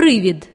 привід